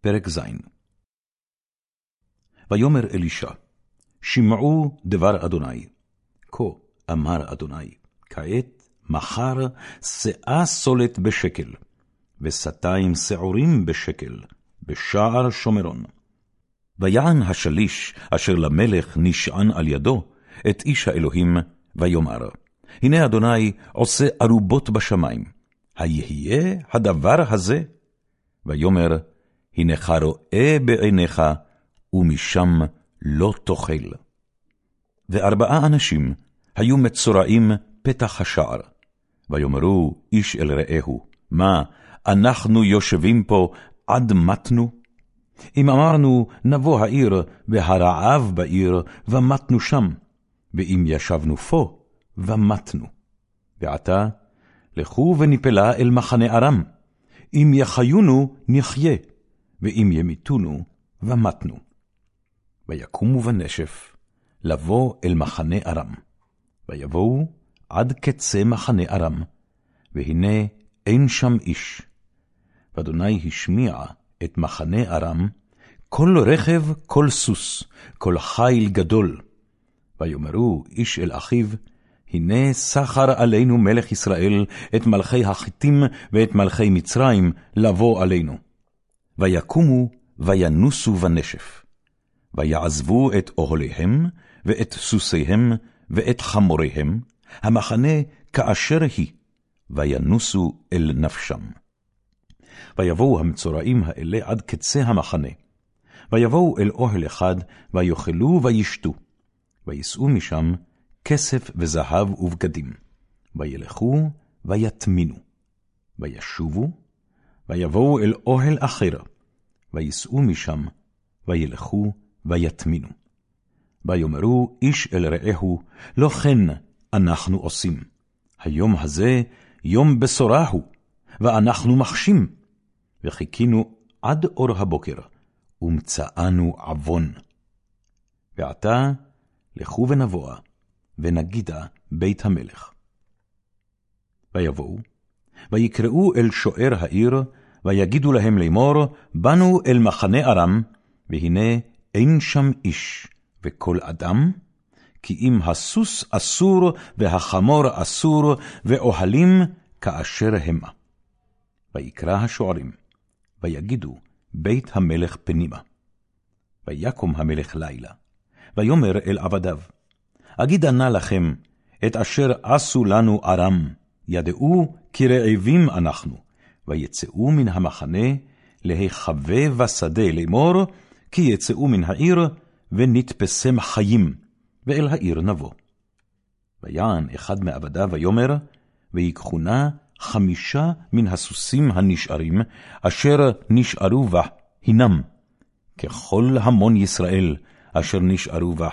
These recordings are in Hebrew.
פרק ז. ויאמר אלישע, שמעו דבר אדוני, כה אמר אדוני, כעת מחר שאה סולת בשקל, ושתיים שעורים בשקל, בשער שומרון. ויען השליש, אשר למלך נשען על ידו, את איש האלוהים, ויאמר, הנה אדוני עושה ארובות בשמיים, היהיה הדבר הזה? ויאמר, הנך רואה בעיניך, ומשם לא תאכל. וארבעה אנשים היו מצורעים פתח השער, ויאמרו איש אל רעהו, מה, אנחנו יושבים פה עד מתנו? אם אמרנו, נבוא העיר, והרעב בעיר, ומתנו שם, ואם ישבנו פה, ומתנו. ועתה, לכו ונפלה אל מחנה ארם, אם יחיונו, נחיה, ואם ימיתונו, ומתנו. ויקומו בנשף, לבוא אל מחנה ארם. ויבואו עד קצה מחנה ארם, והנה אין שם איש. ואדוני השמיע את מחנה ארם, כל רכב, כל סוס, כל חיל גדול. ויאמרו איש אל אחיו, הנה סחר עלינו מלך ישראל את מלכי החיתים ואת מלכי מצרים לבוא עלינו. ויקומו וינוסו בנשף. ויעזבו את אוהליהם, ואת סוסיהם, ואת חמוריהם, המחנה כאשר היא, וינוסו אל נפשם. ויבואו המצורעים האלה עד קצה המחנה. ויבואו אל אוהל אחד, ויאכלו וישתו. ויישאו משם כסף וזהב ובגדים. וילכו ויטמינו. וישובו, ויבואו אל אוהל אחר, וייסעו משם, וילכו ויטמינו. ויאמרו איש אל רעהו, לא כן אנחנו עושים. היום הזה יום בשורה הוא, ואנחנו מחשים. וחיכינו עד אור הבוקר, ומצאנו עוון. ועתה לכו ונבואה, ונגידה בית המלך. ויבואו, ויקראו אל שוער העיר, ויגידו להם לאמור, באנו אל מחנה ארם, והנה אין שם איש, וכל אדם, כי אם הסוס אסור, והחמור אסור, ואוהלים כאשר המה. ויקרא השוערים, ויגידו, בית המלך פנימה. ויקום המלך לילה, ויאמר אל עבדיו, אגידה נא לכם, את אשר עשו לנו ארם, ידעו כי רעבים אנחנו, ויצאו מן המחנה, להיחווה בשדה לאמור, כי יצאו מן העיר, ונתפסם חיים, ואל העיר נבוא. ויען אחד מעבדיו ויאמר, ויקחונה חמישה מן הסוסים הנשארים, אשר נשארו בה, הנם, ככל המון ישראל אשר נשארו בה,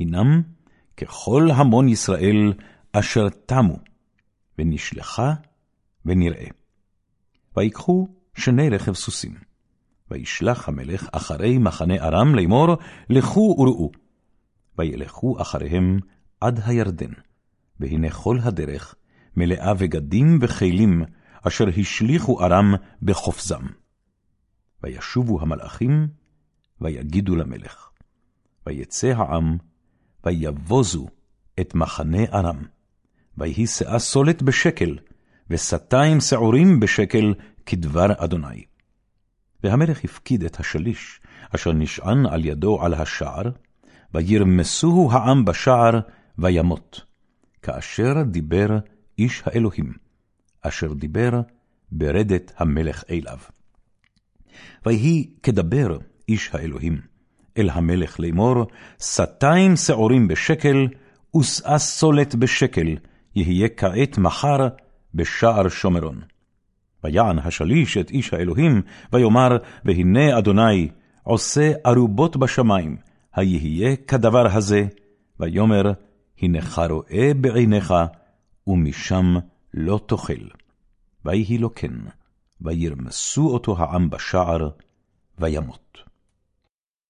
הנם, ככל המון ישראל אשר תמו, ונשלחה ונראה. ויקחו שני רכב סוסים. וישלח המלך אחרי מחנה ארם לאמור, לכו וראו. וילכו אחריהם עד הירדן, והנה כל הדרך מלאה בגדים וכלים, אשר השליכו ארם בחופזם. וישובו המלאכים, ויגידו למלך. ויצא העם, ויבוזו את מחנה ארם. ויהי שאה סולת בשקל, ושתיים שעורים בשקל, כדבר אדוני. והמלך הפקיד את השליש, אשר נשען על ידו על השער, וירמסוהו העם בשער, וימות, כאשר דיבר איש האלוהים, אשר דיבר ברדת המלך אליו. ויהי כדבר איש האלוהים אל המלך לאמור, שתיים שעורים בשקל, ושאה סולת בשקל, יהיה כעת מחר בשער שומרון. ויען השליש את איש האלוהים, ויאמר, והנה אדוני, עושה ארובות בשמיים, היהיה כדבר הזה, ויאמר, הנך רואה בעיניך, ומשם לא תאכל. ויהי לו כן, וירמסו אותו העם בשער, וימות.